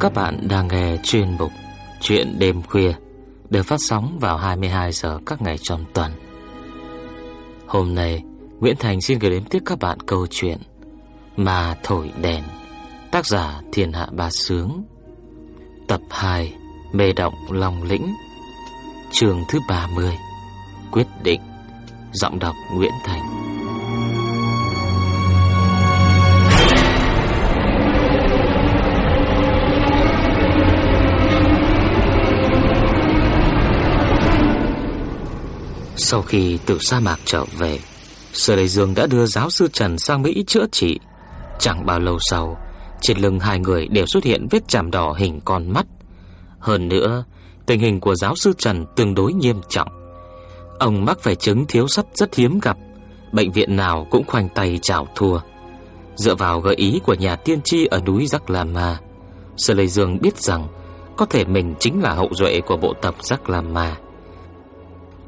Các bạn đang nghe chuyên mục Chuyện đêm khuya được phát sóng vào 22 giờ các ngày trong tuần. Hôm nay, Nguyễn Thành xin gửi đến tiếp các bạn câu chuyện Mà thổi đèn, tác giả Thiên Hạ Ba Sướng. Tập 2, Mê động Long Lĩnh. trường thứ 30, Quyết định. Giọng đọc Nguyễn Thành. Sau khi từ sa mạc trở về, Sở lê Dương đã đưa giáo sư Trần sang Mỹ chữa trị. Chẳng bao lâu sau, trên lưng hai người đều xuất hiện vết chàm đỏ hình con mắt. Hơn nữa, tình hình của giáo sư Trần tương đối nghiêm trọng. Ông mắc phải chứng thiếu sắt rất hiếm gặp, bệnh viện nào cũng khoanh tay chào thua. Dựa vào gợi ý của nhà tiên tri ở núi Giác La Ma, Sở Lê Dương biết rằng có thể mình chính là hậu duệ của bộ tộc Giác La Ma.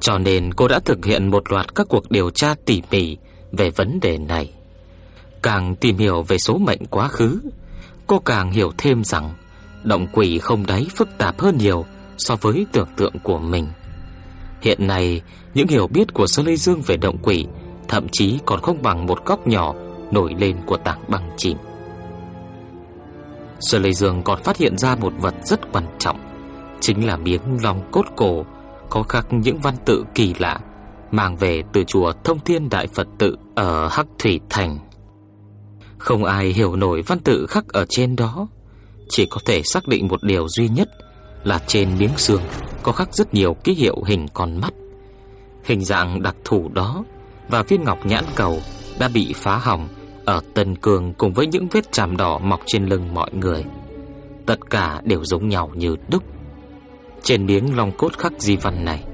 Cho nên cô đã thực hiện một loạt các cuộc điều tra tỉ mỉ về vấn đề này. Càng tìm hiểu về số mệnh quá khứ, cô càng hiểu thêm rằng động quỷ không đáy phức tạp hơn nhiều so với tưởng tượng của mình. Hiện nay, những hiểu biết của Sơ Lê Dương về động quỷ thậm chí còn không bằng một góc nhỏ nổi lên của tảng băng chìm. Sơ Lê Dương còn phát hiện ra một vật rất quan trọng, chính là miếng long cốt cổ có khắc những văn tự kỳ lạ mang về từ chùa Thông Thiên Đại Phật tự ở Hắc Thủy Thành. Không ai hiểu nổi văn tự khắc ở trên đó, chỉ có thể xác định một điều duy nhất là trên miếng xương có khắc rất nhiều ký hiệu hình con mắt. Hình dạng đặc thù đó và viên ngọc nhãn cầu đã bị phá hỏng ở Tân Cường cùng với những vết chàm đỏ mọc trên lưng mọi người. Tất cả đều giống nhau như đúc. Trên miếng long cốt khắc di văn này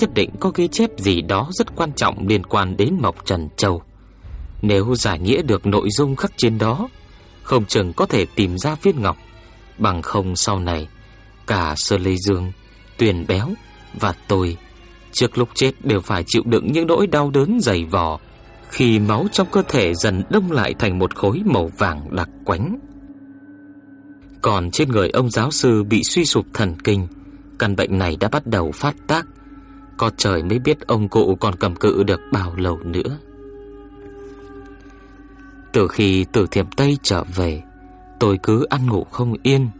Nhất định có ghi chép gì đó rất quan trọng liên quan đến Mộc Trần Châu. Nếu giải nghĩa được nội dung khắc trên đó Không chừng có thể tìm ra viên ngọc. Bằng không sau này Cả Sơ Lê Dương, Tuyền Béo và tôi Trước lúc chết đều phải chịu đựng những nỗi đau đớn dày vò Khi máu trong cơ thể dần đông lại thành một khối màu vàng đặc quánh. Còn trên người ông giáo sư bị suy sụp thần kinh Căn bệnh này đã bắt đầu phát tác. Có trời mới biết ông cụ còn cầm cự được bao lâu nữa. Từ khi từ thiểm Tây trở về, Tôi cứ ăn ngủ không yên.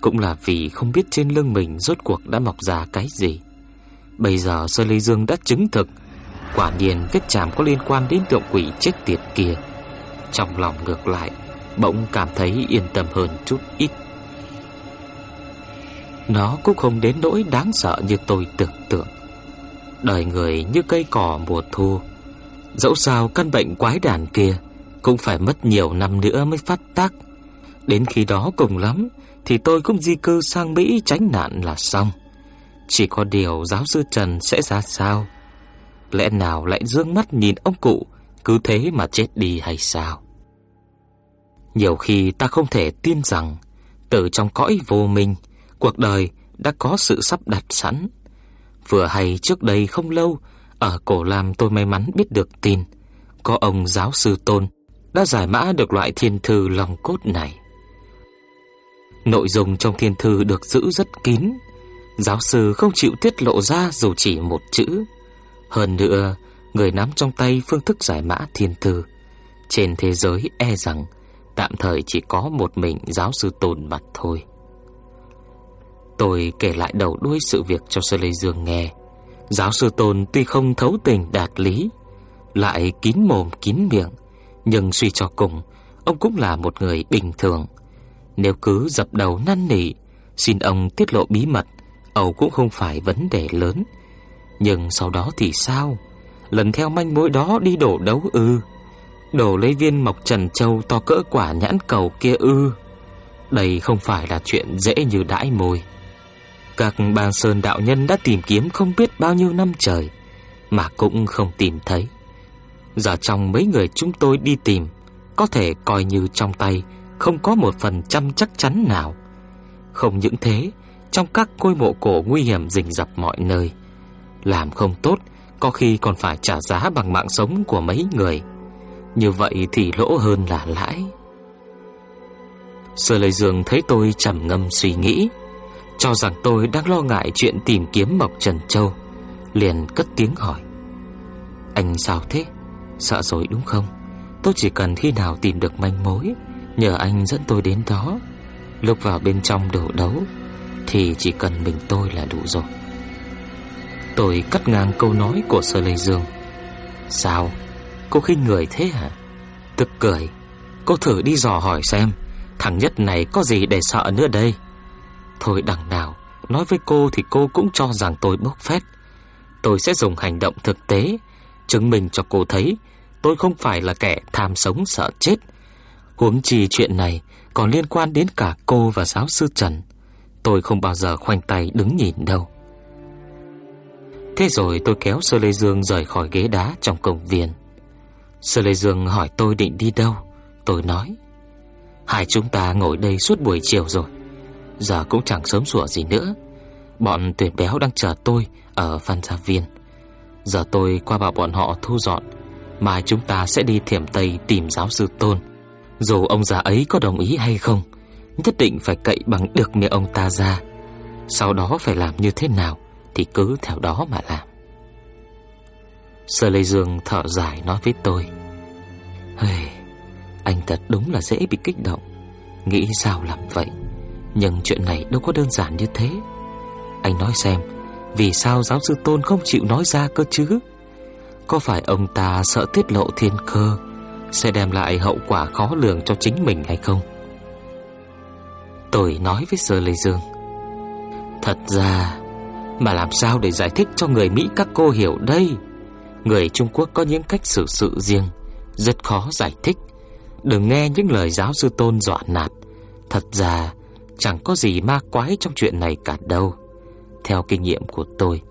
Cũng là vì không biết trên lưng mình rốt cuộc đã mọc ra cái gì. Bây giờ Sơ Lê Dương đã chứng thực, Quả nhiên vết chạm có liên quan đến tượng quỷ chết tiệt kia. Trong lòng ngược lại, Bỗng cảm thấy yên tâm hơn chút ít nó cũng không đến nỗi đáng sợ như tôi tưởng tượng. Đời người như cây cỏ mùa thu, Dẫu sao căn bệnh quái đàn kia Cũng phải mất nhiều năm nữa mới phát tác. Đến khi đó cùng lắm Thì tôi cũng di cư sang Mỹ tránh nạn là xong. Chỉ có điều giáo sư Trần sẽ ra sao? Lẽ nào lại dương mắt nhìn ông cụ Cứ thế mà chết đi hay sao? Nhiều khi ta không thể tin rằng Từ trong cõi vô minh Cuộc đời đã có sự sắp đặt sẵn. Vừa hay trước đây không lâu, ở Cổ Lam tôi may mắn biết được tin, có ông giáo sư Tôn đã giải mã được loại thiên thư lòng cốt này. Nội dung trong thiên thư được giữ rất kín, giáo sư không chịu tiết lộ ra dù chỉ một chữ. Hơn nữa, người nắm trong tay phương thức giải mã thiên thư trên thế giới e rằng tạm thời chỉ có một mình giáo sư Tôn mặt thôi. Tôi kể lại đầu đuôi sự việc cho Sơ Lê Dương nghe. Giáo sư Tôn tuy không thấu tình đạt lý, lại kín mồm kín miệng, nhưng suy cho cùng, ông cũng là một người bình thường. Nếu cứ dập đầu năn nỉ, xin ông tiết lộ bí mật, Âu cũng không phải vấn đề lớn. Nhưng sau đó thì sao? Lần theo manh mối đó đi đổ đấu ư? Đổ lấy viên mộc trần châu to cỡ quả nhãn cầu kia ư? Đây không phải là chuyện dễ như đãi môi. Các bang sơn đạo nhân đã tìm kiếm không biết bao nhiêu năm trời, Mà cũng không tìm thấy. Giờ trong mấy người chúng tôi đi tìm, Có thể coi như trong tay Không có một phần trăm chắc chắn nào. Không những thế, Trong các ngôi mộ cổ nguy hiểm rình rập mọi nơi, Làm không tốt, Có khi còn phải trả giá bằng mạng sống của mấy người. Như vậy thì lỗ hơn là lãi. Sơ Lê Dương thấy tôi trầm ngâm suy nghĩ cho rằng tôi đang lo ngại chuyện tìm kiếm Mộc Trần Châu, Liền cất tiếng hỏi Anh sao thế? Sợ rồi đúng không? Tôi chỉ cần khi nào tìm được manh mối, Nhờ anh dẫn tôi đến đó Lúc vào bên trong đổ đấu, Thì chỉ cần mình tôi là đủ rồi Tôi cắt ngang câu nói của Sơ Lê Dương Sao? Cô khinh người thế hả? Tức cười Cô thử đi dò hỏi xem, Thằng nhất này có gì để sợ nữa đây Thôi đằng nào, Nói với cô thì cô cũng cho rằng tôi bốc phét. Tôi sẽ dùng hành động thực tế, Chứng minh cho cô thấy Tôi không phải là kẻ tham sống sợ chết. Huống chi chuyện này Còn liên quan đến cả cô và giáo sư Trần. Tôi không bao giờ khoanh tay đứng nhìn đâu. Thế rồi tôi kéo Sơ Lê Dương rời khỏi ghế đá trong công viên Sơ Lê Dương hỏi tôi định đi đâu. Tôi nói, Hai chúng ta ngồi đây suốt buổi chiều rồi. Giờ cũng chẳng sớm sủa gì nữa. Bọn tuyển béo đang chờ tôi Ở Phan Gia Viên. Giờ tôi qua bảo bọn họ thu dọn. Mai chúng ta sẽ đi thiểm Tây Tìm giáo sư Tôn. Dù ông già ấy có đồng ý hay không Nhất định phải cậy bằng được miệng ông ta ra. Sau đó phải làm như thế nào Thì cứ theo đó mà làm. Sơ Lê Dương thở dài nói với tôi Hey, Anh thật đúng là dễ bị kích động. Nghĩ sao làm vậy? Nhưng chuyện này đâu có đơn giản như thế. Anh nói xem, Vì sao giáo sư Tôn không chịu nói ra cơ chứ? Có phải ông ta sợ tiết lộ thiên cơ, Sẽ đem lại hậu quả khó lường cho chính mình hay không? Tôi nói với Sơ Lê Dương. Thật ra, Mà làm sao để giải thích cho người Mỹ các cô hiểu đây? Người Trung Quốc có những cách xử sự riêng, Rất khó giải thích. Đừng nghe những lời giáo sư tôn dọa nạt. Thật ra Chẳng có gì ma quái trong chuyện này cả đâu. Theo kinh nghiệm của tôi,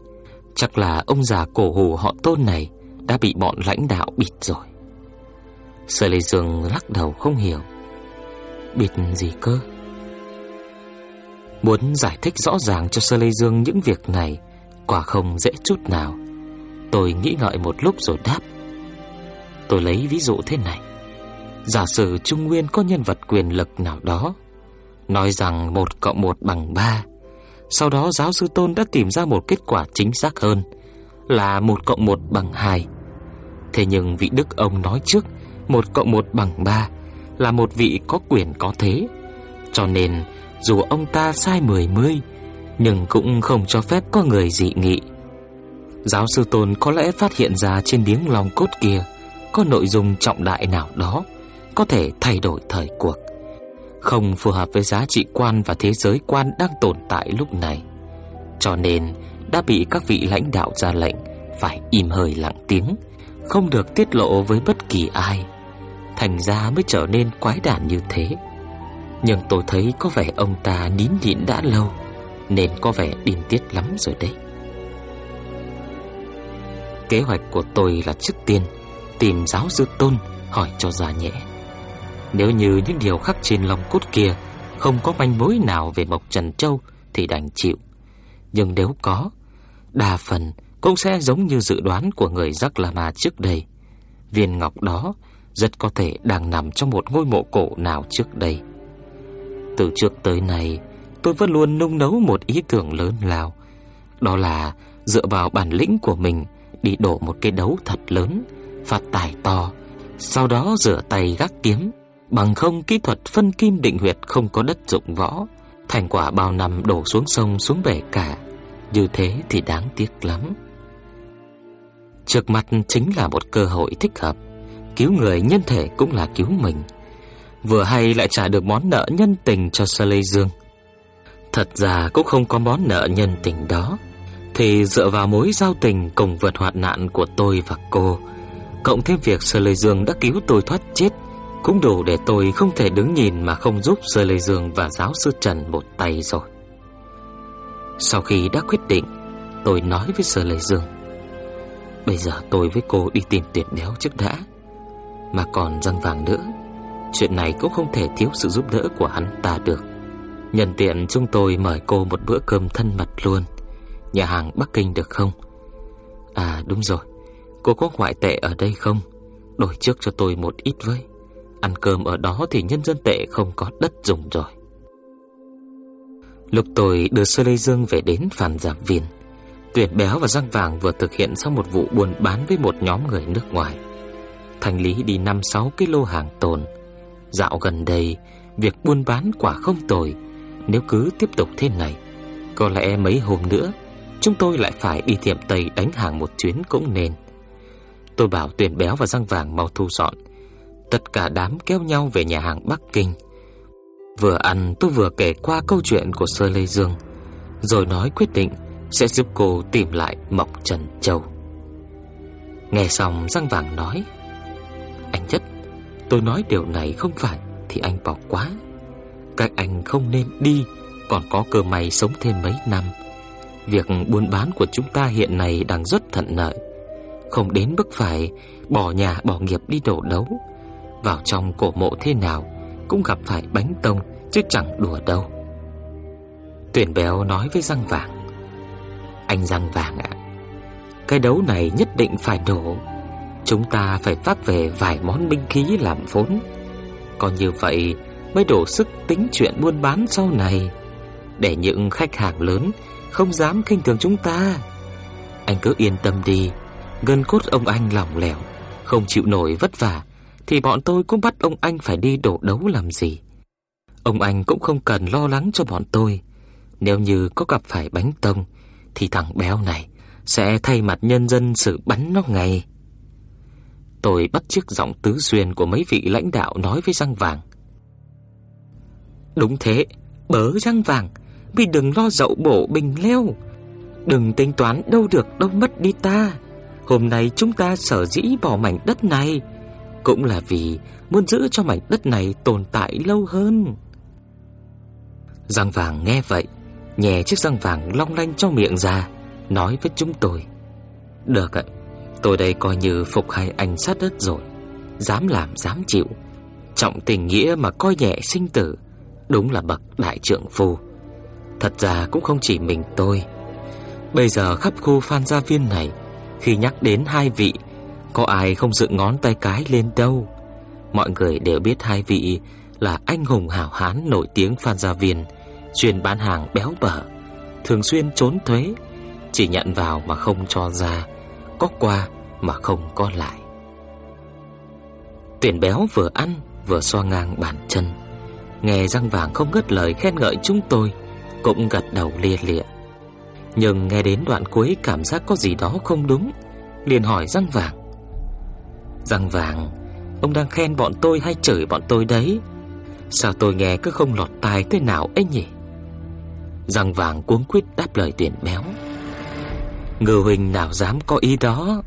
Chắc là ông già cổ hủ họ tôn này Đã bị bọn lãnh đạo bịt rồi. Sở Lê Dương lắc đầu không hiểu. Bịt gì cơ? Muốn giải thích rõ ràng cho Sơ Lê Dương những việc này, Quả không dễ chút nào. Tôi nghĩ ngợi một lúc rồi đáp. Tôi lấy ví dụ thế này. Giả sử Trung Nguyên có nhân vật quyền lực nào đó Nói rằng 1 cộng 1 bằng 3 Sau đó giáo sư Tôn đã tìm ra một kết quả chính xác hơn, Là 1 cộng 1 bằng 2 Thế nhưng vị đức ông nói trước 1 cộng 1 bằng 3 Là một vị có quyền có thế. Cho nên, dù ông ta sai mười mươi, Nhưng cũng không cho phép có người dị nghị. Giáo sư Tôn có lẽ phát hiện ra trên miếng lòng cốt kia Có nội dung trọng đại nào đó, Có thể thay đổi thời cuộc. Không phù hợp với giá trị quan và thế giới quan đang tồn tại lúc này. Cho nên, đã bị các vị lãnh đạo ra lệnh Phải im hơi lặng tiếng, Không được tiết lộ với bất kỳ ai. Thành ra mới trở nên quái đản như thế. Nhưng tôi thấy có vẻ ông ta nín nhịn đã lâu, Nên có vẻ điên tiết lắm rồi đấy. Kế hoạch của tôi là trước tiên Tìm giáo sư tôn hỏi cho ra nhẹ nếu như những điều khắc trên lòng cốt kia Không có manh mối nào về Mộc Trần Châu Thì đành chịu. Nhưng nếu có Đa phần cũng sẽ giống như dự đoán của người Giác La Ma trước đây. Viên ngọc đó rất có thể đang nằm trong một ngôi mộ cổ nào trước đây. Từ trước tới nay Tôi vẫn luôn nung nấu một ý tưởng lớn lao. Đó là dựa vào bản lĩnh của mình đi đổ một cái đấu thật lớn, phạt tài to, sau đó rửa tay gác kiếm, bằng không kỹ thuật phân kim định huyệt không có đất dụng võ, thành quả bao năm đổ xuống sông xuống bể cả, như thế thì đáng tiếc lắm. Trước mặt chính là một cơ hội thích hợp, cứu người nhân thể cũng là cứu mình. Vừa hay lại trả được món nợ nhân tình cho Sơ Lê Dương. Thật ra cũng không có món nợ nhân tình đó thì dựa vào mối giao tình cùng vượt hoạt nạn của tôi và cô, cộng thêm việc Sơ Lê Dương đã cứu tôi thoát chết, cũng đủ để tôi không thể đứng nhìn mà không giúp Sơ Lê Dương và giáo sư Trần một tay rồi. Sau khi đã quyết định, tôi nói với Sơ Lê Dương, bây giờ tôi với cô đi tìm tuyệt béo trước đã, mà còn răng vàng nữa, chuyện này cũng không thể thiếu sự giúp đỡ của hắn ta được. Nhân tiện chúng tôi mời cô một bữa cơm thân mật luôn. Nhà hàng Bắc Kinh được không À đúng rồi Cô có ngoại tệ ở đây không Đổi trước cho tôi một ít với Ăn cơm ở đó thì nhân dân tệ không có đất dùng rồi. Lúc tôi đưa Sơ Lê Dương về đến phản giảm viên Tuyệt Béo và Răng Vàng vừa thực hiện xong một vụ buôn bán với một nhóm người nước ngoài. Thành lý đi 5-6 kg hàng tồn. Dạo gần đây, Việc buôn bán quả không tồi. Nếu cứ tiếp tục thế này, Có lẽ mấy hôm nữa, Chúng tôi lại phải đi tiệm Tây đánh hàng một chuyến cũng nên. Tôi bảo tuyển béo và răng vàng mau thu dọn. Tất cả đám kéo nhau về nhà hàng Bắc Kinh. Vừa ăn tôi vừa kể qua câu chuyện của Sơ Lê Dương, Rồi nói quyết định Sẽ giúp cô tìm lại Mộc Trần Châu. Nghe xong răng vàng nói, Anh nhất, Tôi nói điều này không phải Thì anh bỏ quá Các anh không nên đi, Còn có cơ may sống thêm mấy năm. Việc buôn bán của chúng ta hiện nay đang rất thuận lợi. Không đến mức phải bỏ nhà bỏ nghiệp đi đổ đấu. Vào trong cổ mộ thế nào Cũng gặp phải bánh tông Chứ chẳng đùa đâu. Tuyển béo nói với răng vàng Anh răng vàng ạ Cái đấu này nhất định phải đổ Chúng ta phải phát về vài món binh khí làm vốn. Còn như vậy mới đổ sức tính chuyện buôn bán sau này. Để những khách hàng lớn không dám khinh thường chúng ta. Anh cứ yên tâm đi, gân cốt ông anh lỏng lẻo, không chịu nổi vất vả thì bọn tôi cũng bắt ông anh phải đi đổ đấu làm gì. Ông anh cũng không cần lo lắng cho bọn tôi. Nếu như có gặp phải bánh tông thì thằng béo này sẽ thay mặt nhân dân xử bắn nó ngay. Tôi bắt chiếc giọng tứ xuyên của mấy vị lãnh đạo nói với răng vàng. Đúng thế, bớ răng vàng, vì đừng lo dậu bổ bình leo Đừng tính toán đâu được đâu mất đi ta Hôm nay chúng ta sở dĩ bỏ mảnh đất này cũng là vì muốn giữ cho mảnh đất này tồn tại lâu hơn. Răng vàng nghe vậy, Nhè chiếc răng vàng long lanh trong miệng ra, Nói với chúng tôi, Được ạ, Tôi đây coi như phục hai anh sát đất rồi, Dám làm dám chịu. Trọng tình nghĩa mà coi nhẹ sinh tử, Đúng là bậc đại trượng phu. Thật ra cũng không chỉ mình tôi. Bây giờ khắp khu Phan Gia Viên này, Khi nhắc đến hai vị có ai không dựng ngón tay cái lên đâu Mọi người đều biết hai vị Là anh hùng hảo hán nổi tiếng Phan Gia Viên Chuyên bán hàng béo bở Thường xuyên trốn thuế Chỉ nhận vào mà không cho ra Có qua mà không có lại Tuyển béo vừa ăn Vừa xoa ngang bàn chân Nghe răng vàng không ngớt lời khen ngợi chúng tôi cũng gật đầu lia lịa. Nhưng nghe đến đoạn cuối cảm giác có gì đó không đúng, liền hỏi răng vàng. Răng vàng, ông đang khen bọn tôi hay chửi bọn tôi đấy? Sao tôi nghe cứ không lọt tai thế nào ấy nhỉ? Răng vàng cuống quýt đáp lời tuyển béo. Ngư huynh nào dám có ý đó?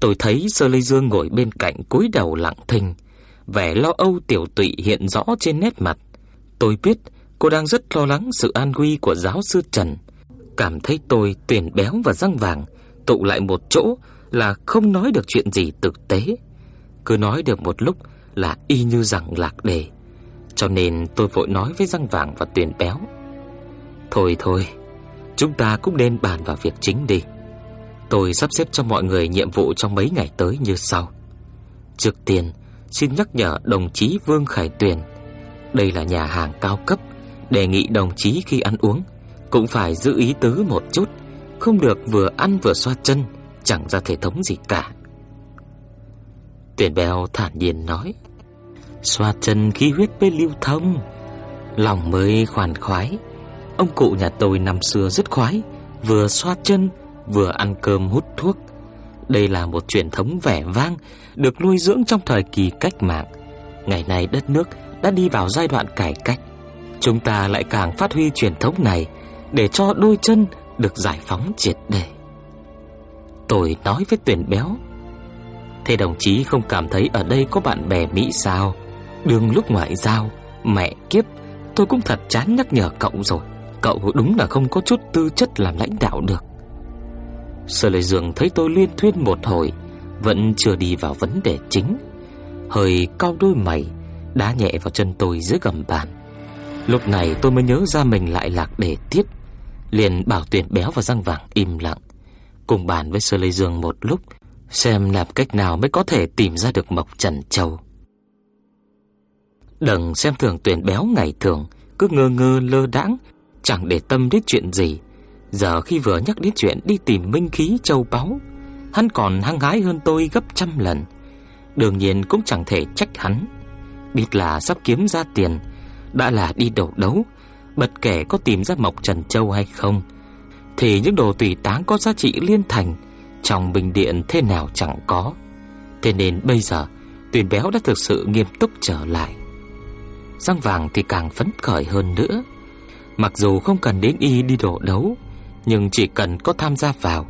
Tôi thấy Sơ Lê Dương ngồi bên cạnh cúi đầu lặng thinh, vẻ lo âu tiểu tụy hiện rõ trên nét mặt. Tôi biết Cô đang rất lo lắng sự an nguy của giáo sư Trần Cảm thấy tôi tuyển béo và răng vàng Tụ lại một chỗ là không nói được chuyện gì thực tế. Cứ nói được một lúc là y như rằng lạc đề. Cho nên tôi vội nói với răng vàng và tuyển béo. Thôi thôi, Chúng ta cũng nên bàn vào việc chính đi. Tôi sắp xếp cho mọi người nhiệm vụ trong mấy ngày tới như sau. Trước tiên, Xin nhắc nhở đồng chí Vương Khải Tuyền. Đây là nhà hàng cao cấp, Đề nghị đồng chí khi ăn uống Cũng phải giữ ý tứ một chút, Không được vừa ăn vừa xoa chân. Chẳng ra thể thống gì cả. Tuyển bèo thản nhiên nói, Xoa chân khí huyết mới lưu thông, Lòng mới khoan khoái. Ông cụ nhà tôi năm xưa rất khoái, Vừa xoa chân, Vừa ăn cơm hút thuốc. Đây là một truyền thống vẻ vang, Được nuôi dưỡng trong thời kỳ cách mạng. Ngày nay đất nước đã đi vào giai đoạn cải cách. Chúng ta lại càng phát huy truyền thống này Để cho đôi chân được giải phóng triệt để. Tôi nói với tuyển béo. Thế đồng chí không cảm thấy ở đây có bạn bè Mỹ sao? Đường lúc ngoại giao, Mẹ kiếp, Tôi cũng thật chán nhắc nhở cậu rồi. Cậu đúng là không có chút tư chất làm lãnh đạo được. Sở lời dường thấy tôi liên thuyên một hồi, Vẫn chưa đi vào vấn đề chính. Hơi cao đôi mày, Đá nhẹ vào chân tôi dưới gầm bàn. Lúc này tôi mới nhớ ra mình lại lạc đề tiếp Liền bảo tuyển béo và răng vàng im lặng. Cùng bàn với Sơ Lê Dương một lúc, Xem làm cách nào mới có thể tìm ra được Mộc Trần Châu. Đừng xem thường tuyển béo ngày thường, Cứ ngơ ngơ lơ đãng, Chẳng để tâm đến chuyện gì. Giờ khi vừa nhắc đến chuyện đi tìm minh khí châu báu, Hắn còn hăng hái hơn tôi gấp trăm lần. Đương nhiên cũng chẳng thể trách hắn. Biết là sắp kiếm ra tiền, Đã là đi đầu đấu, Bất kể có tìm ra Mộc Trần Châu hay không thì những đồ tùy táng có giá trị liên thành Trong bình điện thế nào chẳng có. Thế nên bây giờ, Tuyền béo đã thực sự nghiêm túc trở lại. Răng vàng thì càng phấn khởi hơn nữa. Mặc dù không cần đến y đi đổ đấu, Nhưng chỉ cần có tham gia vào,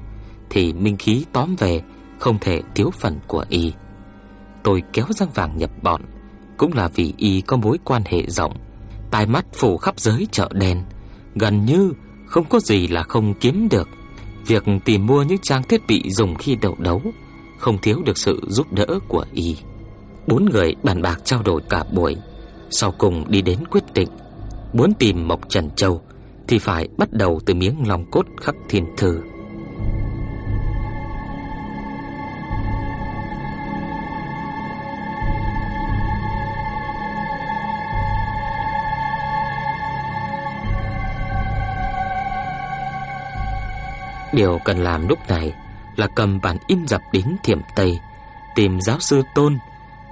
Thì minh khí tóm về Không thể thiếu phần của y. Tôi kéo răng vàng nhập bọn, Cũng là vì y có mối quan hệ rộng, Tai mắt phủ khắp giới chợ đen, Gần như không có gì là không kiếm được. Việc tìm mua những trang thiết bị dùng khi đậu đấu Không thiếu được sự giúp đỡ của y. Bốn người bàn bạc trao đổi cả buổi, Sau cùng đi đến quyết định. Muốn tìm Mộc Trần Châu Thì phải bắt đầu từ miếng lòng cốt khắc thiên thư. Điều cần làm lúc này là cầm bản in dập đến Thiểm Tây, tìm giáo sư Tôn,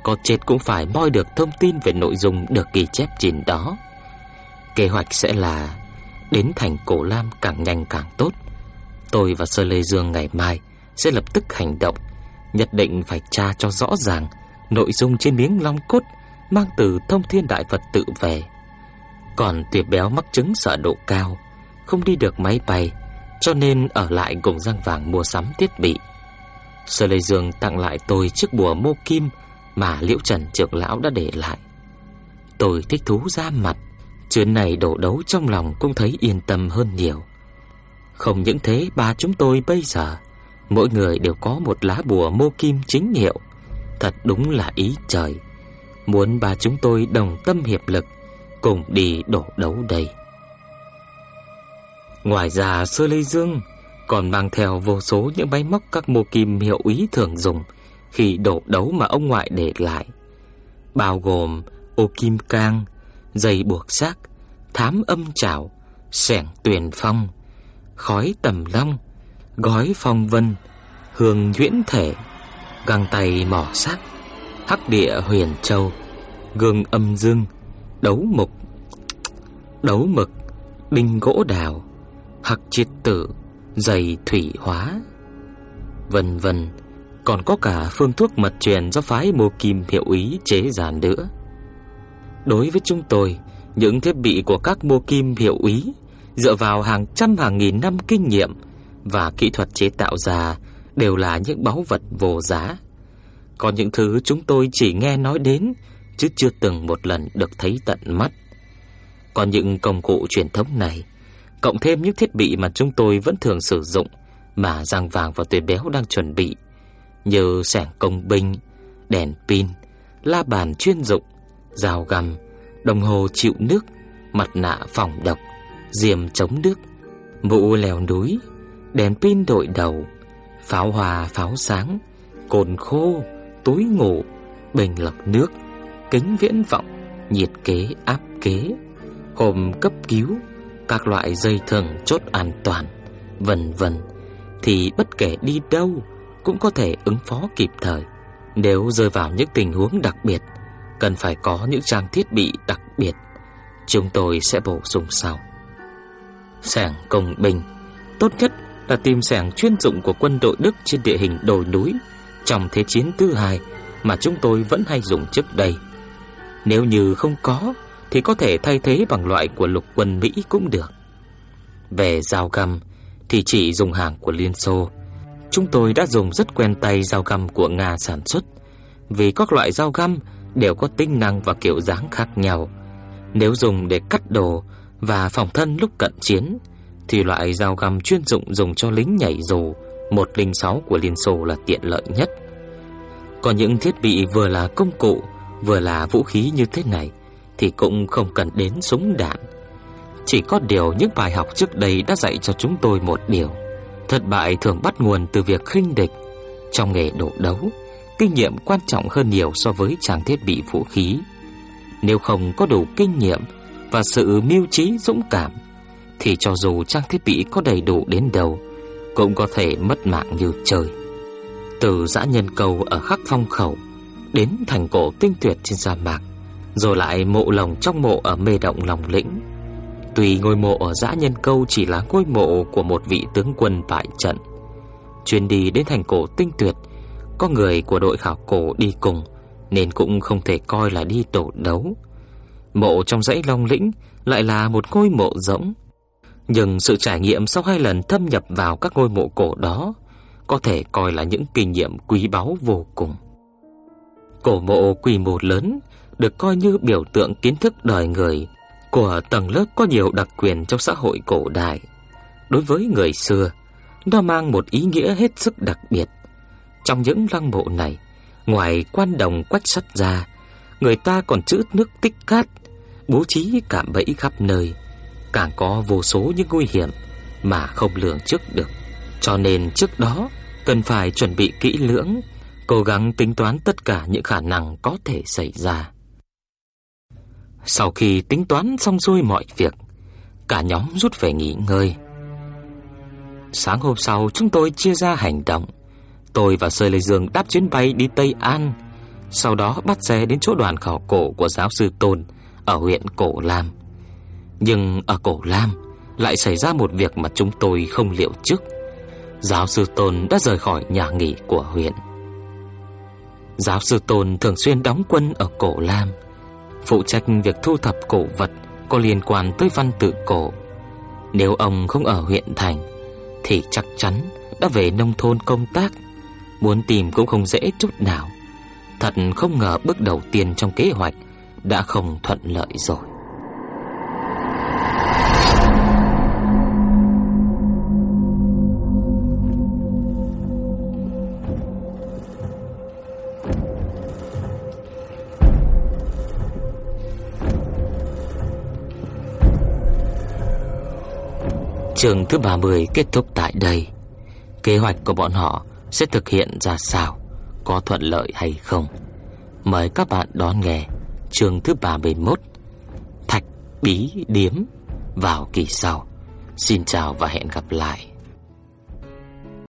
có chết cũng phải moi được thông tin về nội dung được ghi chép trên đó. Kế hoạch sẽ là đến thành Cổ Lam càng nhanh càng tốt. Tôi và Sơ Lê Dương ngày mai sẽ lập tức hành động, nhất định phải tra cho rõ ràng nội dung trên miếng long cốt mang từ Thông Thiên Đại Phật tự về. Còn Tuyệt Béo mắc chứng sợ độ cao, không đi được máy bay, cho nên ở lại cùng Giang Vàng mua sắm thiết bị. Sơ Lê Dương tặng lại tôi chiếc bùa mô kim mà Liễu Trần trưởng lão đã để lại. Tôi thích thú ra mặt, chuyện này đổ đấu trong lòng cũng thấy yên tâm hơn nhiều. Không những thế, ba chúng tôi bây giờ mỗi người đều có một lá bùa mô kim chính hiệu, thật đúng là ý trời. Muốn ba chúng tôi đồng tâm hiệp lực cùng đi đổ đấu đây. Ngoài ra Sơ Lê Dương còn mang theo vô số những máy móc các mô kim hiệu ý thường dùng khi đổ đấu mà ông ngoại để lại, bao gồm ô kim cang, dây buộc xác, thám âm chảo, sẻng tuyền phong, khói tầm long, gói phong vân, hương nhuyễn thể, găng tay mỏ sắc, hắc địa huyền châu, gương âm dương, đấu mục, đấu mực, đinh gỗ đào, hắc triệt tử, dày thủy hóa, vân vân, còn có cả phương thuốc mật truyền do phái Mộ Kim hiệu ý chế ra nữa. Đối với chúng tôi, những thiết bị của các Mộ Kim hiệu ý dựa vào hàng trăm hàng nghìn năm kinh nghiệm và kỹ thuật chế tạo ra đều là những báu vật vô giá. Còn những thứ chúng tôi chỉ nghe nói đến chứ chưa từng một lần được thấy tận mắt. Còn những công cụ truyền thống này cộng thêm những thiết bị mà chúng tôi vẫn thường sử dụng mà Giang Vàng và Tuyệt Béo đang chuẩn bị, như sẻng công binh, đèn pin, la bàn chuyên dụng, dao găm, đồng hồ chịu nước, mặt nạ phòng độc, diềm chống nước, mũ leo núi, đèn pin đội đầu, pháo hòa pháo sáng, cồn khô, túi ngủ, bình lọc nước, kính viễn vọng, nhiệt kế áp kế, hòm cấp cứu, các loại dây thừng chốt an toàn, vân vân thì bất kể đi đâu cũng có thể ứng phó kịp thời. Nếu rơi vào những tình huống đặc biệt, cần phải có những trang thiết bị đặc biệt, chúng tôi sẽ bổ sung sau. Sẻng công binh, tốt nhất là tìm sẻng chuyên dụng của quân đội Đức trên địa hình đồi núi trong Thế chiến thứ hai mà chúng tôi vẫn hay dùng trước đây. Nếu như không có thì có thể thay thế bằng loại của lục quân Mỹ cũng được. Về dao găm thì chỉ dùng hàng của Liên Xô. Chúng tôi đã dùng rất quen tay dao găm của Nga sản xuất, vì các loại dao găm đều có tính năng và kiểu dáng khác nhau. Nếu dùng để cắt đồ và phòng thân lúc cận chiến, thì loại dao găm chuyên dụng dùng cho lính nhảy dù 106 của Liên Xô là tiện lợi nhất. Còn những thiết bị vừa là công cụ, vừa là vũ khí như thế này thì cũng không cần đến súng đạn. Chỉ có điều những bài học trước đây đã dạy cho chúng tôi một điều. Thất bại thường bắt nguồn từ việc khinh địch. Trong nghề đổ đấu, kinh nghiệm quan trọng hơn nhiều so với trang thiết bị vũ khí. Nếu không có đủ kinh nghiệm và sự mưu trí dũng cảm, thì cho dù trang thiết bị có đầy đủ đến đâu, cũng có thể mất mạng như trời. Từ dã nhân cầu ở khắc phong khẩu đến thành cổ tinh tuyệt trên sa mạc, rồi lại mộ lồng trong mộ ở mê động lòng lĩnh. tùy ngôi mộ ở dã nhân câu chỉ là ngôi mộ của một vị tướng quân bại trận, chuyến đi đến thành cổ tinh tuyệt, có người của đội khảo cổ đi cùng, nên cũng không thể coi là đi tổ đấu. Mộ trong dãy Long Lĩnh lại là một ngôi mộ rỗng, nhưng sự trải nghiệm sau hai lần thâm nhập vào các ngôi mộ cổ đó có thể coi là những kinh nghiệm quý báu vô cùng. Cổ mộ quy mô lớn được coi như biểu tượng kiến thức đời người của tầng lớp có nhiều đặc quyền trong xã hội cổ đại. Đối với người xưa, nó mang một ý nghĩa hết sức đặc biệt. Trong những lăng mộ này, ngoài quan đồng quách sắt ra, người ta còn trữ nước tích cát, bố trí cạm bẫy khắp nơi, càng có vô số những nguy hiểm mà không lường trước được. Cho nên trước đó cần phải chuẩn bị kỹ lưỡng, cố gắng tính toán tất cả những khả năng có thể xảy ra. Sau khi tính toán xong xuôi mọi việc, cả nhóm rút về nghỉ ngơi. Sáng hôm sau chúng tôi chia ra hành động. Tôi và Sơ Lê Dương đáp chuyến bay đi Tây An, sau đó bắt xe đến chỗ đoàn khảo cổ của giáo sư Tôn ở huyện Cổ Lam. Nhưng ở Cổ Lam lại xảy ra một việc mà chúng tôi không liệu trước. Giáo sư Tôn đã rời khỏi nhà nghỉ của huyện. Giáo sư Tôn thường xuyên đóng quân ở Cổ Lam, phụ trách việc thu thập cổ vật có liên quan tới văn tự cổ. Nếu ông không ở huyện thành thì chắc chắn đã về nông thôn công tác, muốn tìm cũng không dễ chút nào. Thật không ngờ bước đầu tiên trong kế hoạch đã không thuận lợi rồi. Trường thứ 30 kết thúc tại đây. Kế hoạch của bọn họ sẽ thực hiện ra sao, có thuận lợi hay không? Mời các bạn đón nghe chương thứ 31 Thạch Bí Điếm vào kỳ sau. Xin chào và hẹn gặp lại.